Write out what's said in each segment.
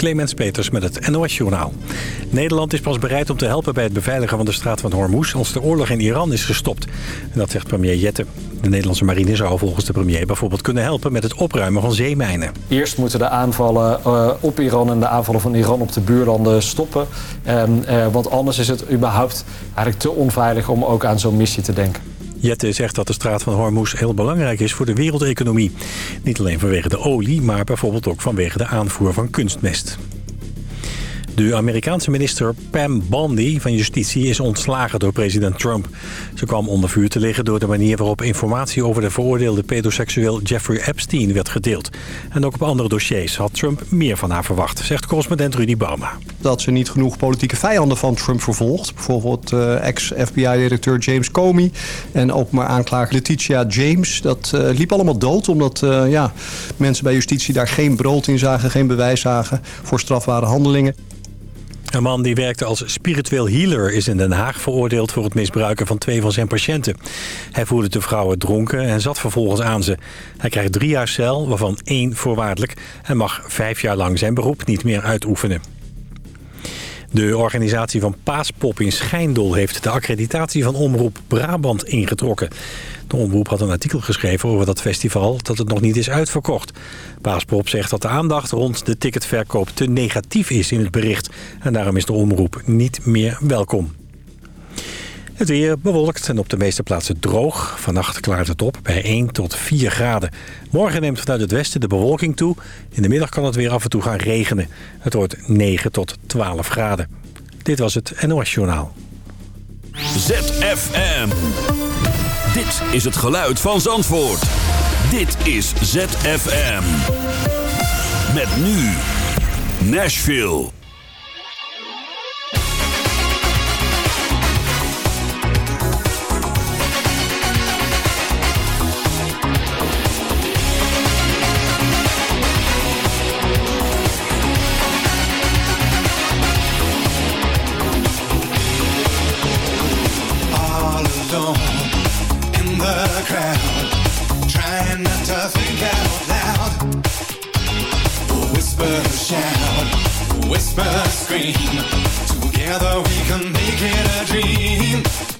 Clemens Peters met het NOS-journaal. Nederland is pas bereid om te helpen bij het beveiligen van de straat van Hormuz... als de oorlog in Iran is gestopt. Dat zegt premier Jette. De Nederlandse marine zou volgens de premier bijvoorbeeld kunnen helpen... met het opruimen van zeemijnen. Eerst moeten de aanvallen uh, op Iran en de aanvallen van Iran op de buurlanden stoppen. Uh, want anders is het überhaupt eigenlijk te onveilig om ook aan zo'n missie te denken. Jette zegt dat de straat van Hormuz heel belangrijk is voor de wereldeconomie. Niet alleen vanwege de olie, maar bijvoorbeeld ook vanwege de aanvoer van kunstmest. De Amerikaanse minister Pam Bondi van Justitie is ontslagen door president Trump. Ze kwam onder vuur te liggen door de manier waarop informatie over de veroordeelde pedoseksueel Jeffrey Epstein werd gedeeld. En ook op andere dossiers had Trump meer van haar verwacht, zegt correspondent Rudy Bauma. Dat ze niet genoeg politieke vijanden van Trump vervolgt. Bijvoorbeeld uh, ex-FBI-directeur James Comey en openbaar aanklager Letitia James. Dat uh, liep allemaal dood omdat uh, ja, mensen bij justitie daar geen brood in zagen, geen bewijs zagen voor strafbare handelingen. Een man die werkte als spiritueel healer is in Den Haag veroordeeld voor het misbruiken van twee van zijn patiënten. Hij voerde de vrouwen dronken en zat vervolgens aan ze. Hij krijgt drie jaar cel, waarvan één voorwaardelijk. en mag vijf jaar lang zijn beroep niet meer uitoefenen. De organisatie van Paaspop in Schijndel heeft de accreditatie van Omroep Brabant ingetrokken. De omroep had een artikel geschreven over dat festival dat het nog niet is uitverkocht. Paaspop zegt dat de aandacht rond de ticketverkoop te negatief is in het bericht. En daarom is de omroep niet meer welkom. Het weer bewolkt en op de meeste plaatsen droog. Vannacht klaart het op bij 1 tot 4 graden. Morgen neemt vanuit het westen de bewolking toe. In de middag kan het weer af en toe gaan regenen. Het wordt 9 tot 12 graden. Dit was het NOS Journaal. ZFM. Dit is het geluid van Zandvoort. Dit is ZFM. Met nu Nashville. Scream. Together we can make it a dream.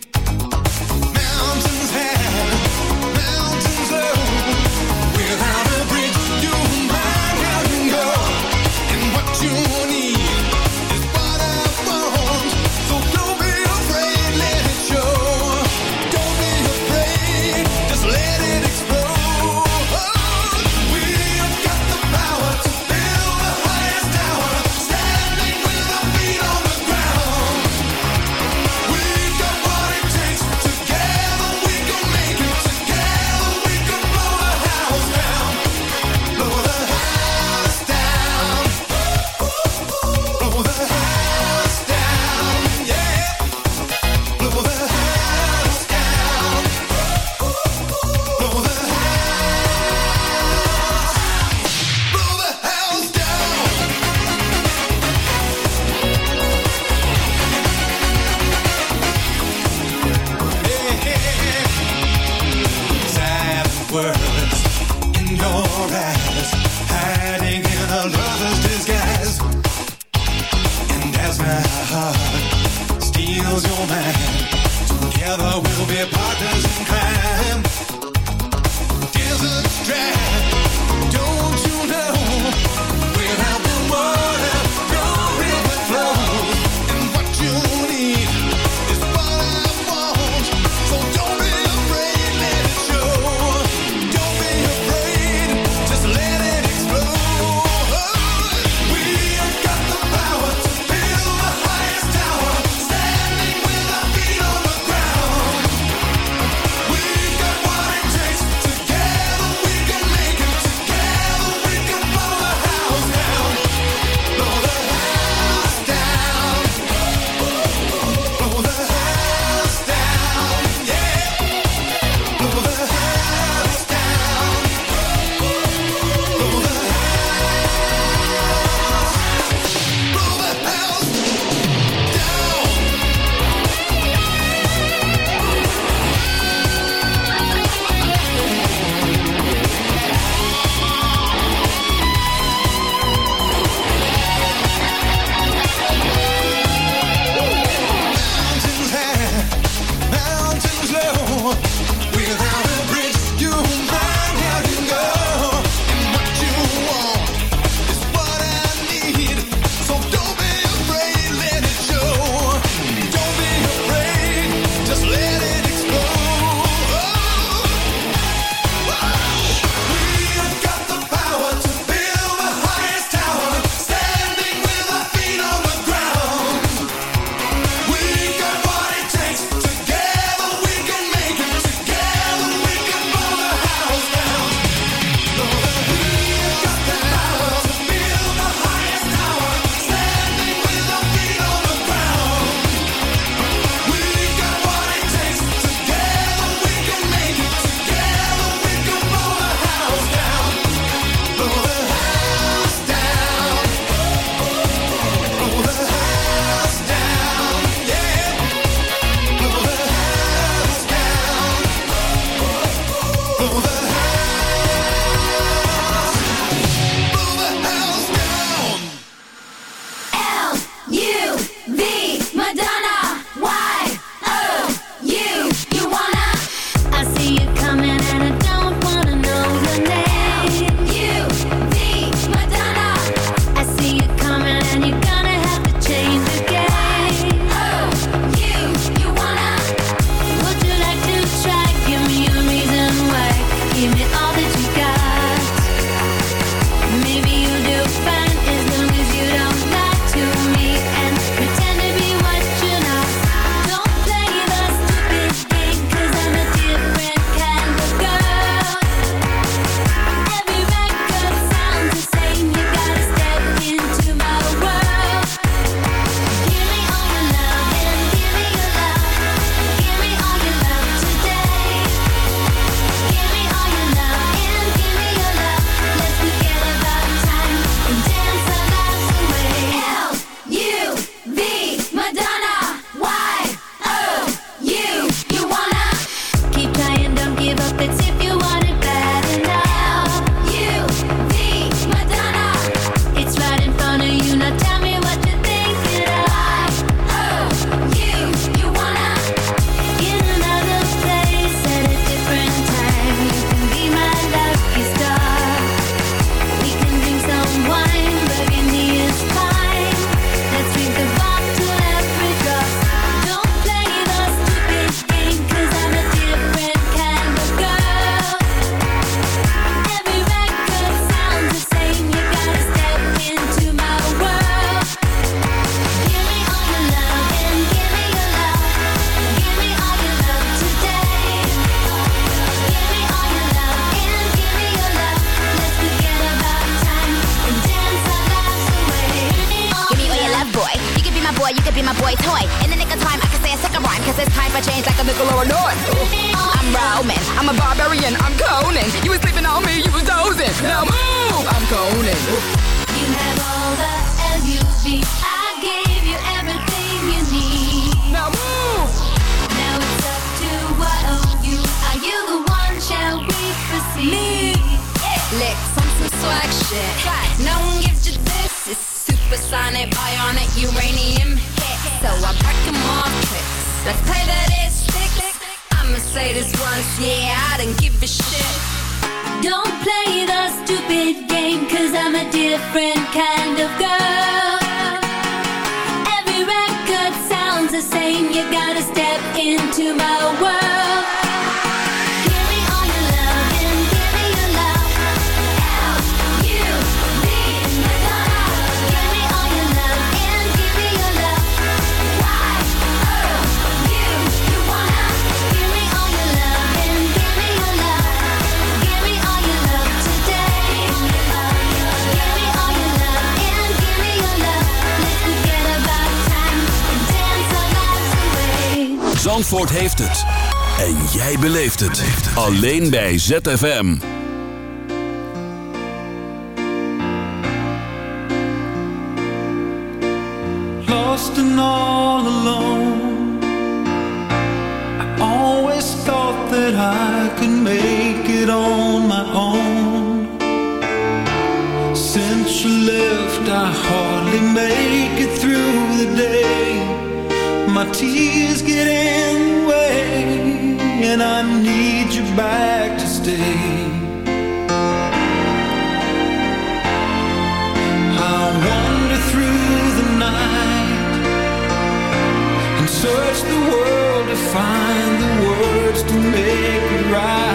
Zandvoort heeft het. En jij beleeft het. Alleen bij ZFM. Lost and all alone. I always thought that I could make it on my own. Since you left, I hardly make it through the day. My tears get in. And I need you back to stay. I wander through the night and search the world to find the words to make it right.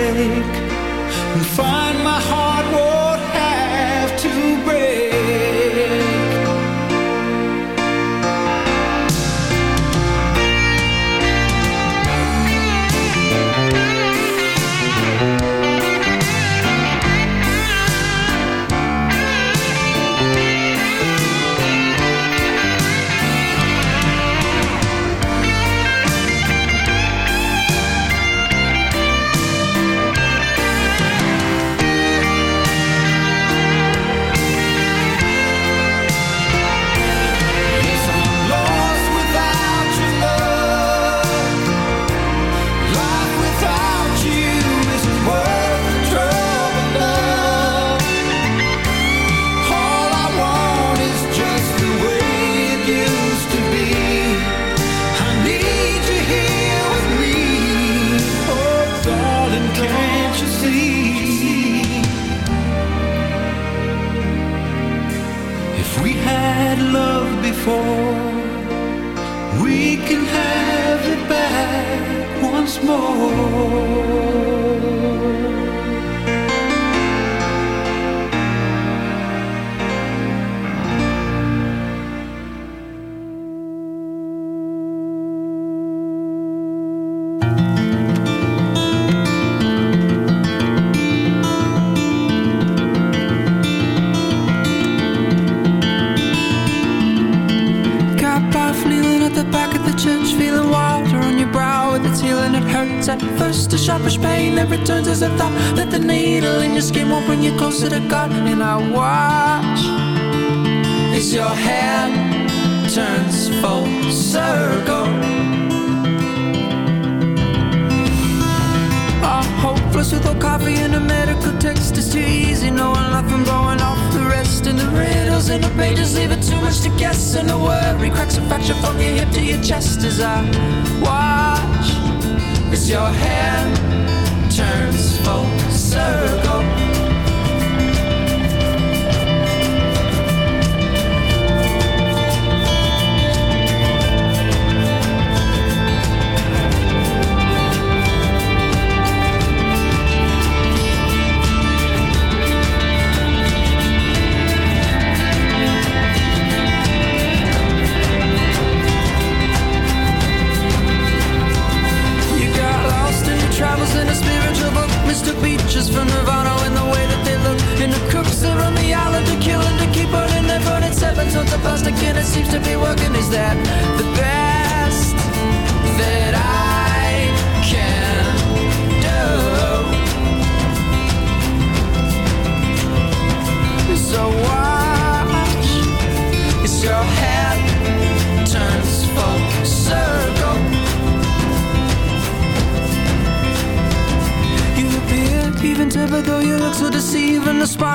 away. coffee and a medical text is too easy. Knowing life from blowing off the rest. And the riddles in the pages leave it too much to guess. And the worry cracks a fracture from your hip to your chest as I watch as your hand turns full circle.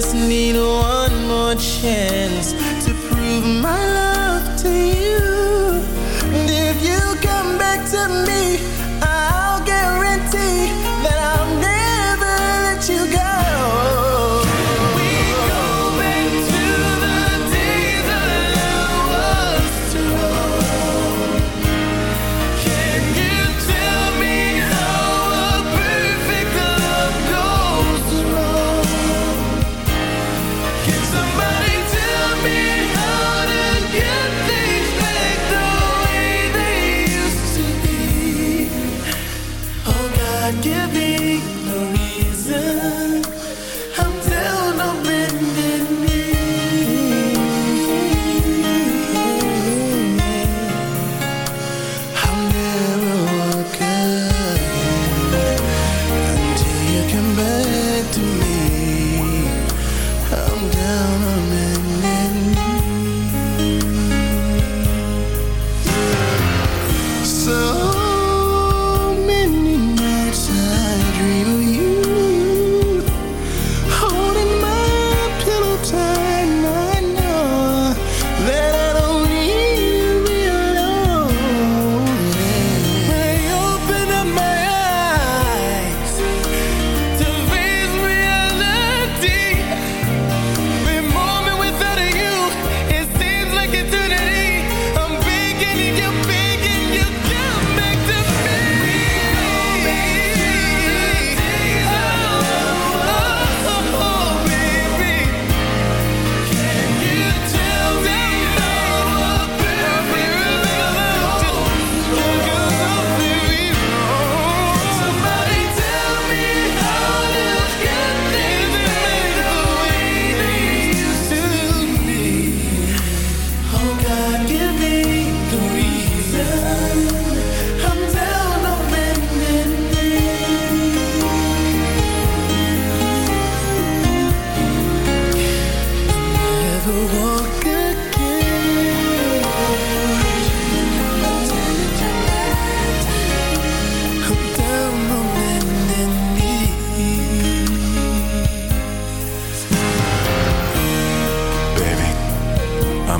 just need one more chance.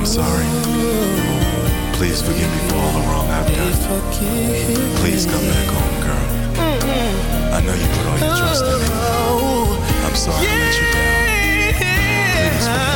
I'm sorry. Please forgive me for all the wrong I've done. Please come back home, girl. I know you put all your trust in me. I'm sorry I let you down. Please forgive me.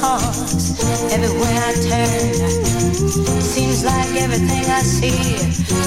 Caused. Everywhere I turn, seems like everything I see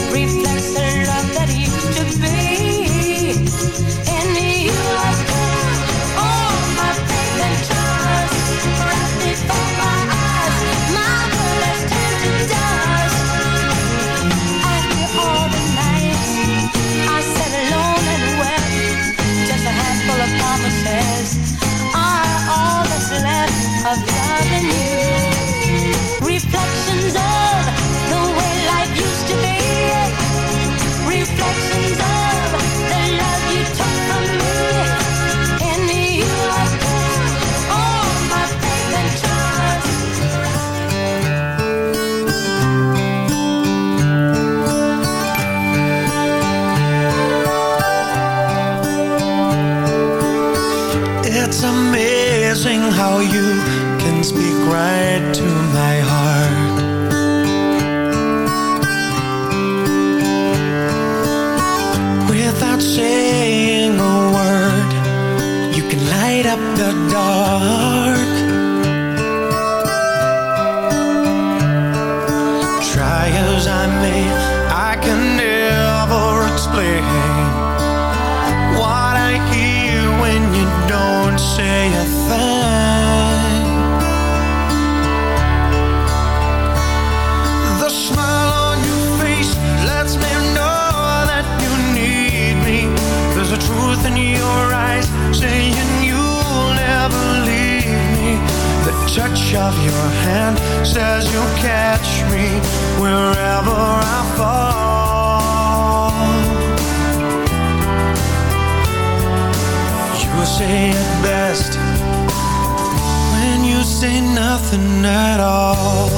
says you'll catch me wherever I fall. You say it best when you say nothing at all.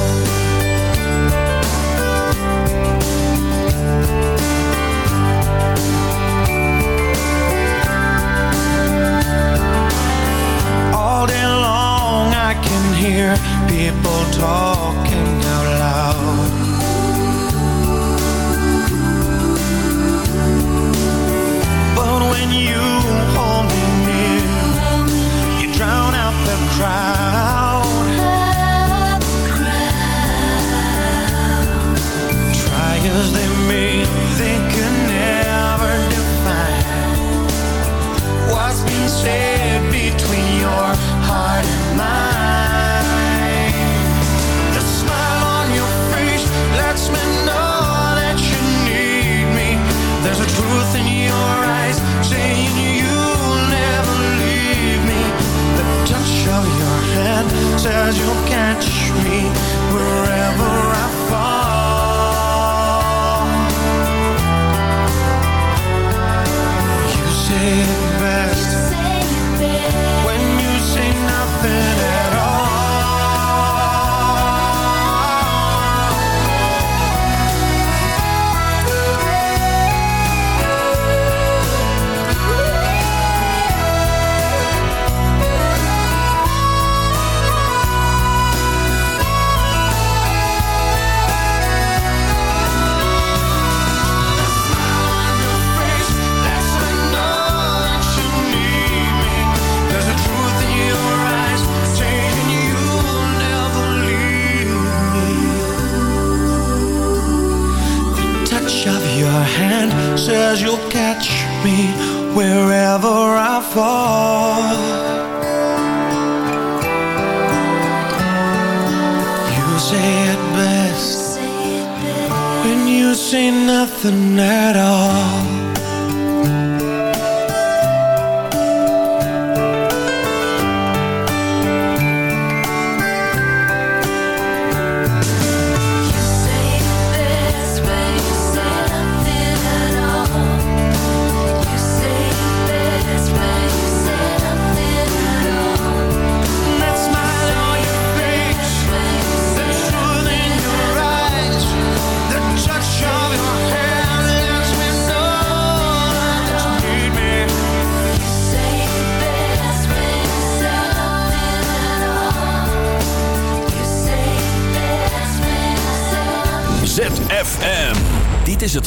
All day long I can hear people talking out loud But when you hold me near You drown out the crowd. Try as they may, they can never define what's been said says you'll catch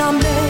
nombre